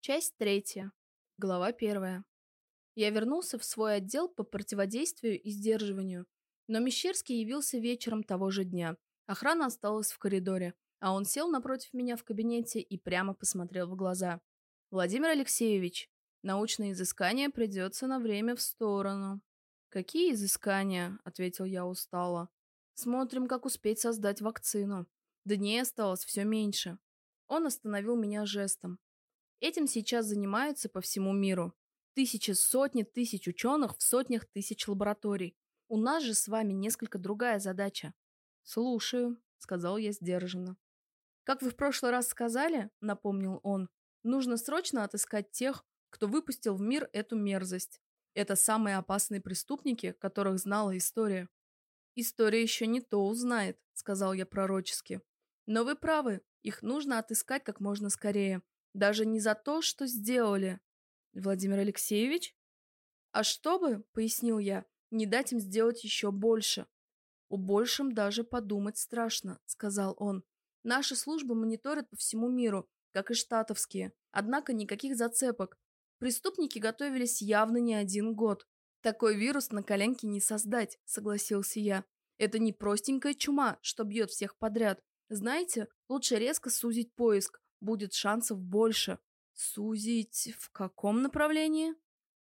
Часть третья. Глава первая. Я вернулся в свой отдел по противодействию и сдерживанию, но Мещерский явился вечером того же дня. Охрана осталась в коридоре, а он сел напротив меня в кабинете и прямо посмотрел в глаза. «Владимир Алексеевич, научные изыскания придется на время в сторону». «Какие изыскания?» – ответил я устало. «Смотрим, как успеть создать вакцину. Дней осталось все меньше». Он остановил меня жестом. Этим сейчас занимаются по всему миру. Тысячи, сотни тысяч ученых в сотнях тысяч лабораторий. У нас же с вами несколько другая задача. Слушаю, сказал я сдержанно. Как вы в прошлый раз сказали, напомнил он, нужно срочно отыскать тех, кто выпустил в мир эту мерзость. Это самые опасные преступники, которых знала история. История еще не то узнает, сказал я пророчески. Но вы правы, их нужно отыскать как можно скорее. Даже не за то, что сделали. Владимир Алексеевич? А чтобы, пояснил я, не дать им сделать еще больше. О большем даже подумать страшно, сказал он. Наши службы мониторят по всему миру, как и штатовские. Однако никаких зацепок. Преступники готовились явно не один год. Такой вирус на коленке не создать, согласился я. Это не простенькая чума, что бьет всех подряд. Знаете, лучше резко сузить поиск, будет шансов больше. Сузить в каком направлении?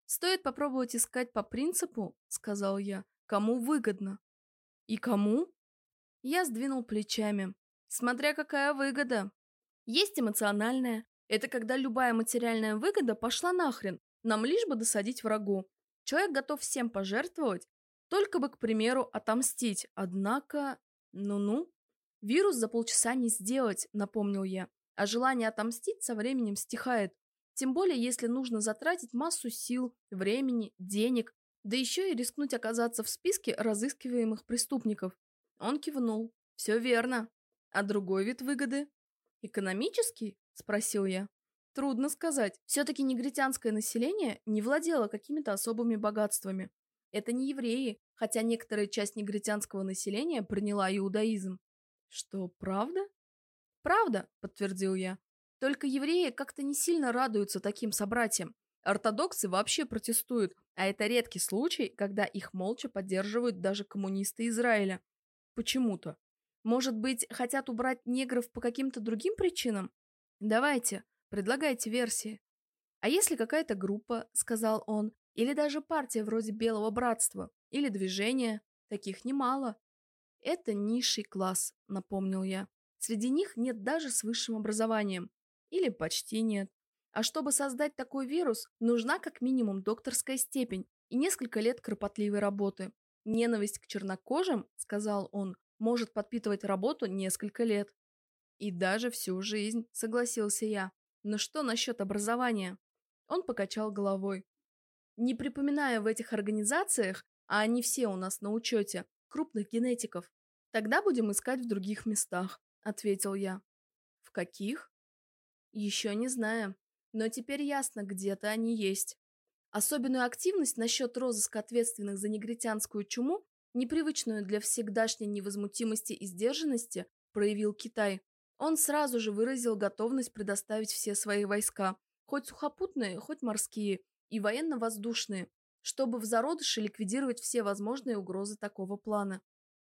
Стоит попробовать искать по принципу, сказал я, кому выгодно. И кому? Я сдвинул плечами. Смотря какая выгода. Есть эмоциональная. Это когда любая материальная выгода пошла нахрен, нам лишь бы досадить врагу. Человек готов всем пожертвовать, только бы, к примеру, отомстить. Однако, ну-ну, вирус за полчаса не сделать, напомнил я а желание отомстить со временем стихает. Тем более, если нужно затратить массу сил, времени, денег, да еще и рискнуть оказаться в списке разыскиваемых преступников. Он кивнул. Все верно. А другой вид выгоды? Экономический? Спросил я. Трудно сказать. Все-таки негритянское население не владело какими-то особыми богатствами. Это не евреи, хотя некоторая часть негритянского населения приняла иудаизм. Что, правда? «Правда», — подтвердил я. «Только евреи как-то не сильно радуются таким собратьям. Ортодоксы вообще протестуют, а это редкий случай, когда их молча поддерживают даже коммунисты Израиля. Почему-то. Может быть, хотят убрать негров по каким-то другим причинам? Давайте, предлагайте версии. А если какая-то группа, сказал он, или даже партия вроде Белого Братства, или движение, таких немало. Это низший класс, напомнил я. Среди них нет даже с высшим образованием. Или почти нет. А чтобы создать такой вирус, нужна как минимум докторская степень и несколько лет кропотливой работы. Ненависть к чернокожим, сказал он, может подпитывать работу несколько лет. И даже всю жизнь, согласился я. Но что насчет образования? Он покачал головой. Не припоминая в этих организациях, а они все у нас на учете, крупных генетиков. Тогда будем искать в других местах. — ответил я. «В каких?» «Еще не знаю, но теперь ясно, где-то они есть. Особенную активность насчет розыска ответственных за негритянскую чуму, непривычную для всегдашней невозмутимости и сдержанности, проявил Китай. Он сразу же выразил готовность предоставить все свои войска, хоть сухопутные, хоть морские, и военно-воздушные, чтобы в зародыше ликвидировать все возможные угрозы такого плана.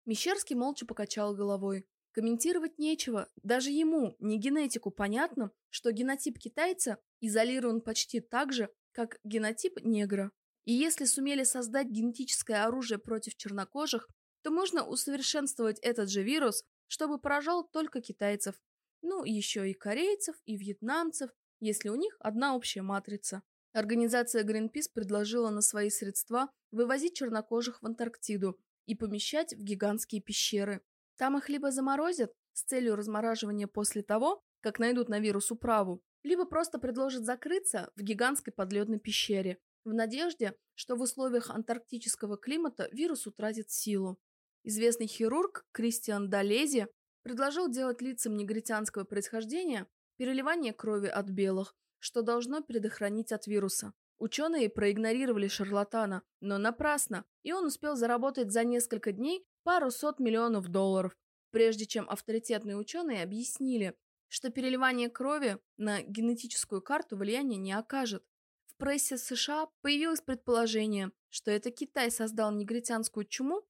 Мещерский молча покачал головой. Комментировать нечего. Даже ему, не генетику, понятно, что генотип китайца изолирован почти так же, как генотип негра. И если сумели создать генетическое оружие против чернокожих, то можно усовершенствовать этот же вирус, чтобы поражал только китайцев. Ну, еще и корейцев, и вьетнамцев, если у них одна общая матрица. Организация Greenpeace предложила на свои средства вывозить чернокожих в Антарктиду и помещать в гигантские пещеры. Там их либо заморозят с целью размораживания после того, как найдут на вирус управу, либо просто предложат закрыться в гигантской подледной пещере, в надежде, что в условиях антарктического климата вирус утратит силу. Известный хирург Кристиан Долези предложил делать лицам негритянского происхождения переливание крови от белых, что должно предохранить от вируса. Ученые проигнорировали шарлатана, но напрасно, и он успел заработать за несколько дней пару сот миллионов долларов, прежде чем авторитетные ученые объяснили, что переливание крови на генетическую карту влияния не окажет. В прессе США появилось предположение, что это Китай создал негритянскую чуму,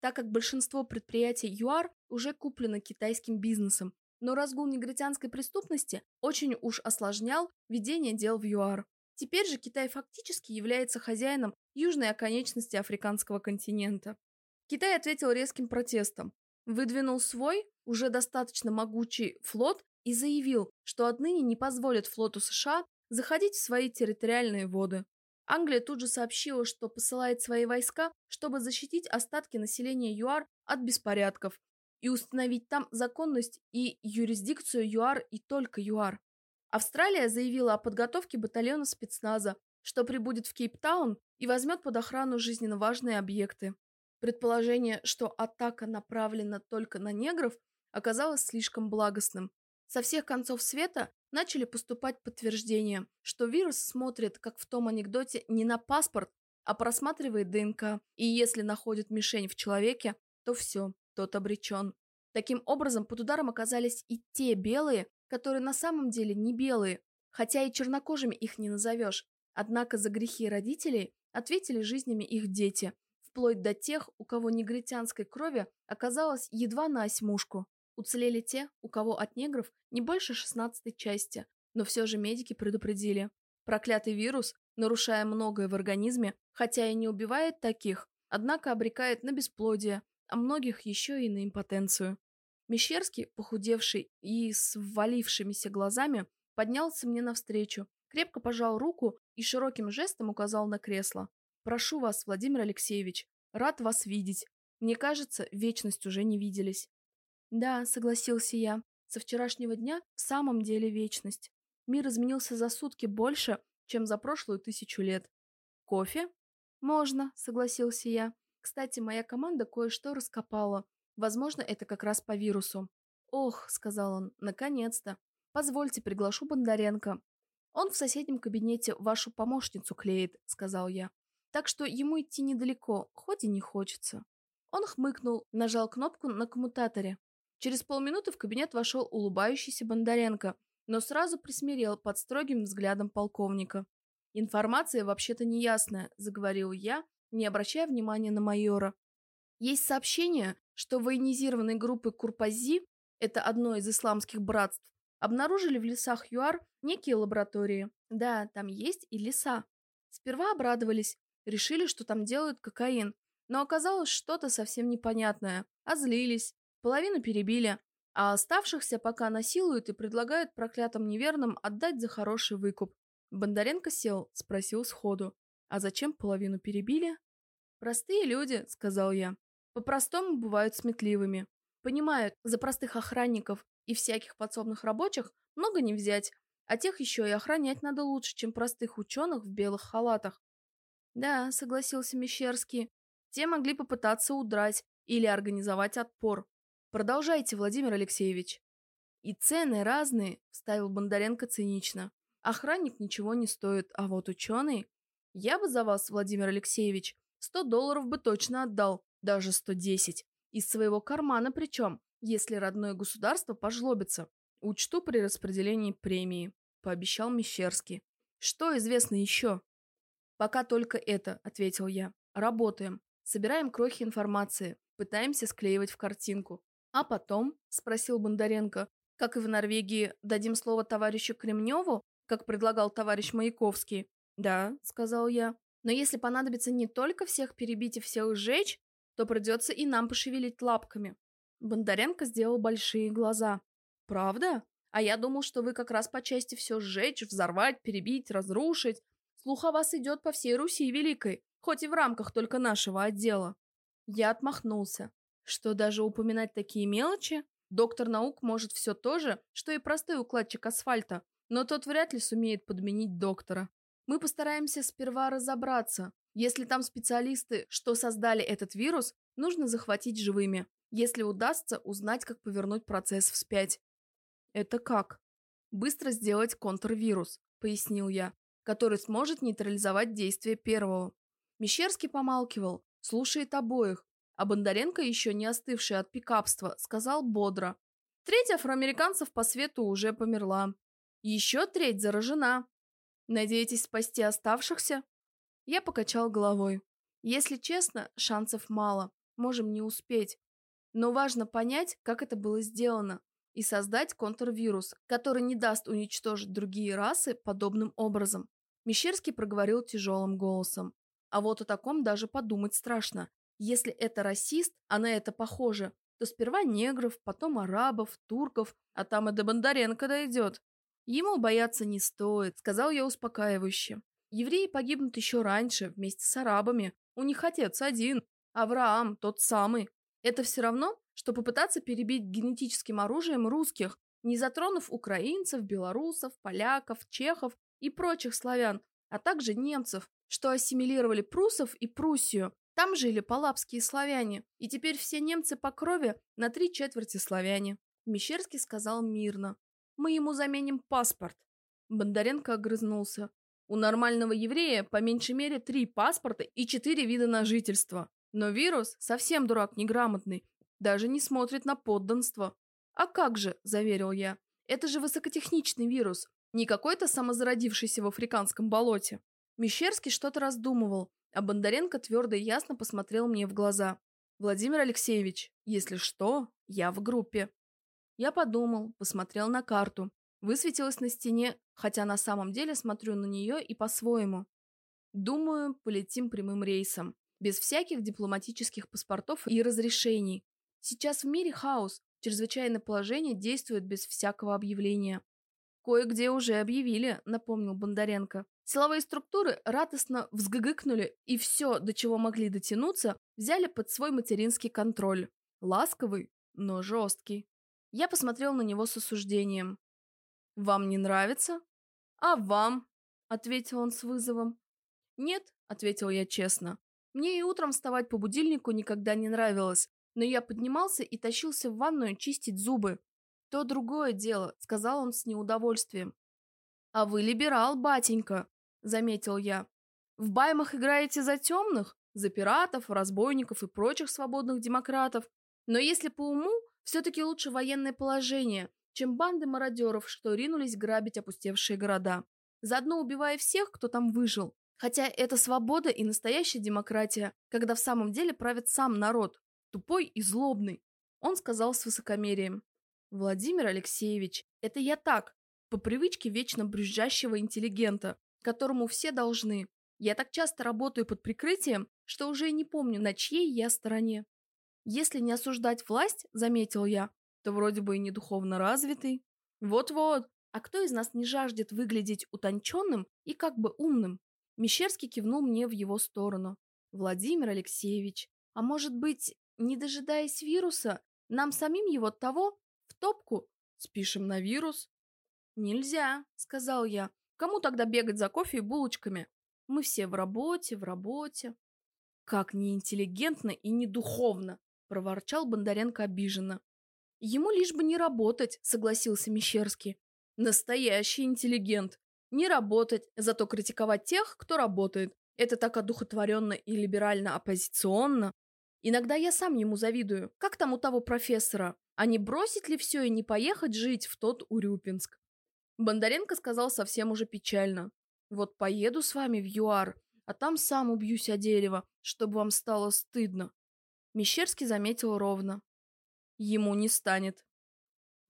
так как большинство предприятий ЮАР уже куплено китайским бизнесом, но разгул негритянской преступности очень уж осложнял ведение дел в ЮАР. Теперь же Китай фактически является хозяином южной оконечности африканского континента. Китай ответил резким протестом, выдвинул свой, уже достаточно могучий флот и заявил, что отныне не позволит флоту США заходить в свои территориальные воды. Англия тут же сообщила, что посылает свои войска, чтобы защитить остатки населения ЮАР от беспорядков и установить там законность и юрисдикцию ЮАР и только ЮАР. Австралия заявила о подготовке батальона спецназа, что прибудет в Кейптаун и возьмет под охрану жизненно важные объекты. Предположение, что атака направлена только на негров, оказалось слишком благостным. Со всех концов света начали поступать подтверждения, что вирус смотрит, как в том анекдоте, не на паспорт, а просматривает ДНК, и если находит мишень в человеке, то все, тот обречен. Таким образом, под ударом оказались и те белые, которые на самом деле не белые, хотя и чернокожими их не назовешь. Однако за грехи родителей ответили жизнями их дети, вплоть до тех, у кого негритянской крови оказалось едва на осьмушку. Уцелели те, у кого от негров не больше шестнадцатой части, но все же медики предупредили. Проклятый вирус, нарушая многое в организме, хотя и не убивает таких, однако обрекает на бесплодие, а многих еще и на импотенцию. Мещерский, похудевший и с ввалившимися глазами, поднялся мне навстречу, крепко пожал руку и широким жестом указал на кресло. «Прошу вас, Владимир Алексеевич, рад вас видеть. Мне кажется, вечность уже не виделись». «Да», — согласился я, — «со вчерашнего дня в самом деле вечность. Мир изменился за сутки больше, чем за прошлую тысячу лет». «Кофе?» «Можно», — согласился я. «Кстати, моя команда кое-что раскопала. Возможно, это как раз по вирусу. «Ох», — сказал он, — «наконец-то. Позвольте, приглашу Бондаренко». «Он в соседнем кабинете вашу помощницу клеит», — сказал я. «Так что ему идти недалеко, хоть и не хочется». Он хмыкнул, нажал кнопку на коммутаторе. Через полминуты в кабинет вошел улыбающийся Бондаренко, но сразу присмирел под строгим взглядом полковника. «Информация вообще-то неясная», — заговорил я, не обращая внимания на майора. «Есть сообщение, что военизированные группы Курпази, это одно из исламских братств, обнаружили в лесах ЮАР некие лаборатории. Да, там есть и леса. Сперва обрадовались, решили, что там делают кокаин, но оказалось что-то совсем непонятное. Озлились, половину перебили, а оставшихся пока насилуют и предлагают проклятым неверным отдать за хороший выкуп. Бондаренко сел, спросил сходу. «А зачем половину перебили?» «Простые люди», — сказал я. По-простому бывают сметливыми. Понимают, за простых охранников и всяких подсобных рабочих много не взять, а тех еще и охранять надо лучше, чем простых ученых в белых халатах. Да, согласился Мещерский, те могли попытаться удрать или организовать отпор. Продолжайте, Владимир Алексеевич. И цены разные, вставил Бондаренко цинично. Охранник ничего не стоит, а вот ученый... Я бы за вас, Владимир Алексеевич, сто долларов бы точно отдал, даже 110. Из своего кармана причем, если родное государство пожлобится. Учту при распределении премии, пообещал Мещерский. Что известно еще? Пока только это, ответил я. Работаем. Собираем крохи информации. Пытаемся склеивать в картинку. А потом, спросил Бондаренко, как и в Норвегии, дадим слово товарищу Кремневу, как предлагал товарищ Маяковский? Да, сказал я. Но если понадобится не только всех перебить и всех сжечь, то придется и нам пошевелить лапками. Бондаренко сделал большие глаза. Правда? А я думал, что вы как раз по части все сжечь, взорвать, перебить, разрушить. Слух о вас идет по всей Руси Великой, хоть и в рамках только нашего отдела. Я отмахнулся. Что даже упоминать такие мелочи? Доктор наук может все то же, что и простой укладчик асфальта, но тот вряд ли сумеет подменить доктора. Мы постараемся сперва разобраться, если там специалисты, что создали этот вирус, нужно захватить живыми. Если удастся, узнать, как повернуть процесс вспять. Это как? Быстро сделать контрвирус, пояснил я, который сможет нейтрализовать действие первого. Мещерский помалкивал, слушает обоих, а Бондаренко, еще не остывший от пикапства, сказал бодро. Треть афроамериканцев по свету уже померла. Еще треть заражена. Надеетесь спасти оставшихся? Я покачал головой. Если честно, шансов мало. Можем не успеть. Но важно понять, как это было сделано, и создать контрвирус, который не даст уничтожить другие расы подобным образом. Мещерский проговорил тяжелым голосом. А вот о таком даже подумать страшно. Если это расист, а на это похоже, то сперва негров, потом арабов, турков, а там и до Бондаренко дойдет. Ему бояться не стоит, сказал я успокаивающе. Евреи погибнут еще раньше, вместе с арабами. У них отец один, Авраам, тот самый. Это все равно, что попытаться перебить генетическим оружием русских, не затронув украинцев, белорусов, поляков, чехов и прочих славян, а также немцев, что ассимилировали прусов и Пруссию. Там жили палапские славяне, и теперь все немцы по крови на три четверти славяне. Мещерский сказал мирно. Мы ему заменим паспорт. Бондаренко огрызнулся. У нормального еврея по меньшей мере три паспорта и четыре вида на жительство. Но вирус совсем дурак неграмотный, даже не смотрит на подданство. А как же, заверил я, это же высокотехничный вирус, не какой-то самозародившийся в африканском болоте. Мещерский что-то раздумывал, а Бондаренко твердо и ясно посмотрел мне в глаза. «Владимир Алексеевич, если что, я в группе». Я подумал, посмотрел на карту. Высветилась на стене, хотя на самом деле смотрю на нее и по-своему. Думаю, полетим прямым рейсом, без всяких дипломатических паспортов и разрешений. Сейчас в мире хаос, чрезвычайное положение действует без всякого объявления. Кое-где уже объявили, напомнил Бондаренко. Силовые структуры радостно взгыгыкнули и все, до чего могли дотянуться, взяли под свой материнский контроль. Ласковый, но жесткий. Я посмотрел на него с осуждением. «Вам не нравится?» «А вам?» — ответил он с вызовом. «Нет», — ответил я честно. «Мне и утром вставать по будильнику никогда не нравилось, но я поднимался и тащился в ванную чистить зубы. То другое дело», — сказал он с неудовольствием. «А вы либерал, батенька», — заметил я. «В баймах играете за темных, за пиратов, разбойников и прочих свободных демократов. Но если по уму, все-таки лучше военное положение, чем банды мародеров, что ринулись грабить опустевшие города, заодно убивая всех, кто там выжил. Хотя это свобода и настоящая демократия, когда в самом деле правит сам народ, тупой и злобный. Он сказал с высокомерием. Владимир Алексеевич, это я так, по привычке вечно брюзжащего интеллигента, которому все должны. Я так часто работаю под прикрытием, что уже и не помню, на чьей я стороне. Если не осуждать власть, заметил я, то вроде бы и не духовно развитый. Вот-вот. А кто из нас не жаждет выглядеть утонченным и как бы умным? Мещерский кивнул мне в его сторону. Владимир Алексеевич, а может быть, не дожидаясь вируса, нам самим его того в топку спишем на вирус? Нельзя, сказал я. Кому тогда бегать за кофе и булочками? Мы все в работе, в работе. Как неинтеллигентно и недуховно, проворчал Бондаренко обиженно. Ему лишь бы не работать, согласился Мещерский. Настоящий интеллигент. Не работать, зато критиковать тех, кто работает. Это так одухотворенно и либерально-оппозиционно. Иногда я сам ему завидую. Как там у того профессора? А не бросить ли все и не поехать жить в тот Урюпинск? Бондаренко сказал совсем уже печально. Вот поеду с вами в ЮАР, а там сам убьюсь о дерево, чтобы вам стало стыдно. Мещерский заметил ровно. Ему не станет.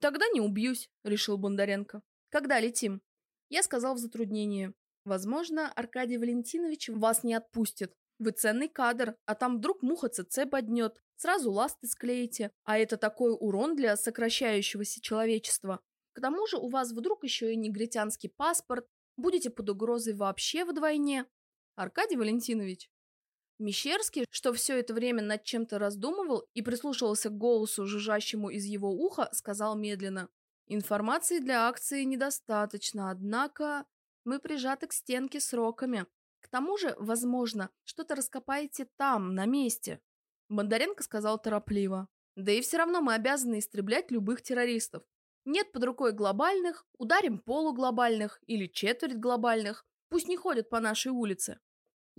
Тогда не убьюсь, решил Бондаренко. Когда летим? Я сказал в затруднении. Возможно, Аркадий Валентинович вас не отпустит. Вы ценный кадр, а там вдруг муха ЦЦ боднет. Сразу ласты склеите. А это такой урон для сокращающегося человечества. К тому же у вас вдруг еще и негритянский паспорт. Будете под угрозой вообще вдвойне. Аркадий Валентинович, Мещерский, что все это время над чем-то раздумывал и прислушивался к голосу, жужжащему из его уха, сказал медленно. «Информации для акции недостаточно, однако мы прижаты к стенке сроками. К тому же, возможно, что-то раскопаете там, на месте». Бондаренко сказал торопливо. «Да и все равно мы обязаны истреблять любых террористов. Нет под рукой глобальных, ударим полуглобальных или четверть глобальных. Пусть не ходят по нашей улице.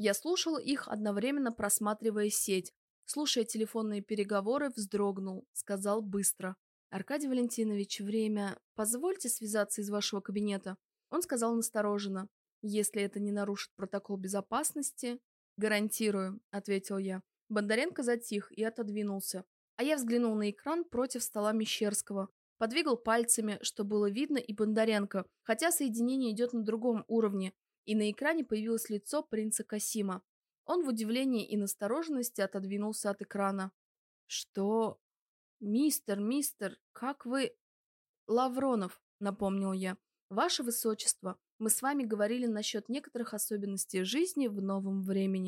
Я слушал их, одновременно просматривая сеть. Слушая телефонные переговоры, вздрогнул, сказал быстро. Аркадий Валентинович, время. Позвольте связаться из вашего кабинета. Он сказал настороженно. Если это не нарушит протокол безопасности... Гарантирую, ответил я. Бондаренко затих и отодвинулся. А я взглянул на экран против стола Мещерского. Подвигал пальцами, что было видно и Бондаренко, хотя соединение идет на другом уровне, и на экране появилось лицо принца Касима. Он в удивлении и настороженности отодвинулся от экрана. «Что? Мистер, мистер, как вы...» «Лавронов», — напомнил я. «Ваше Высочество, мы с вами говорили насчет некоторых особенностей жизни в новом времени.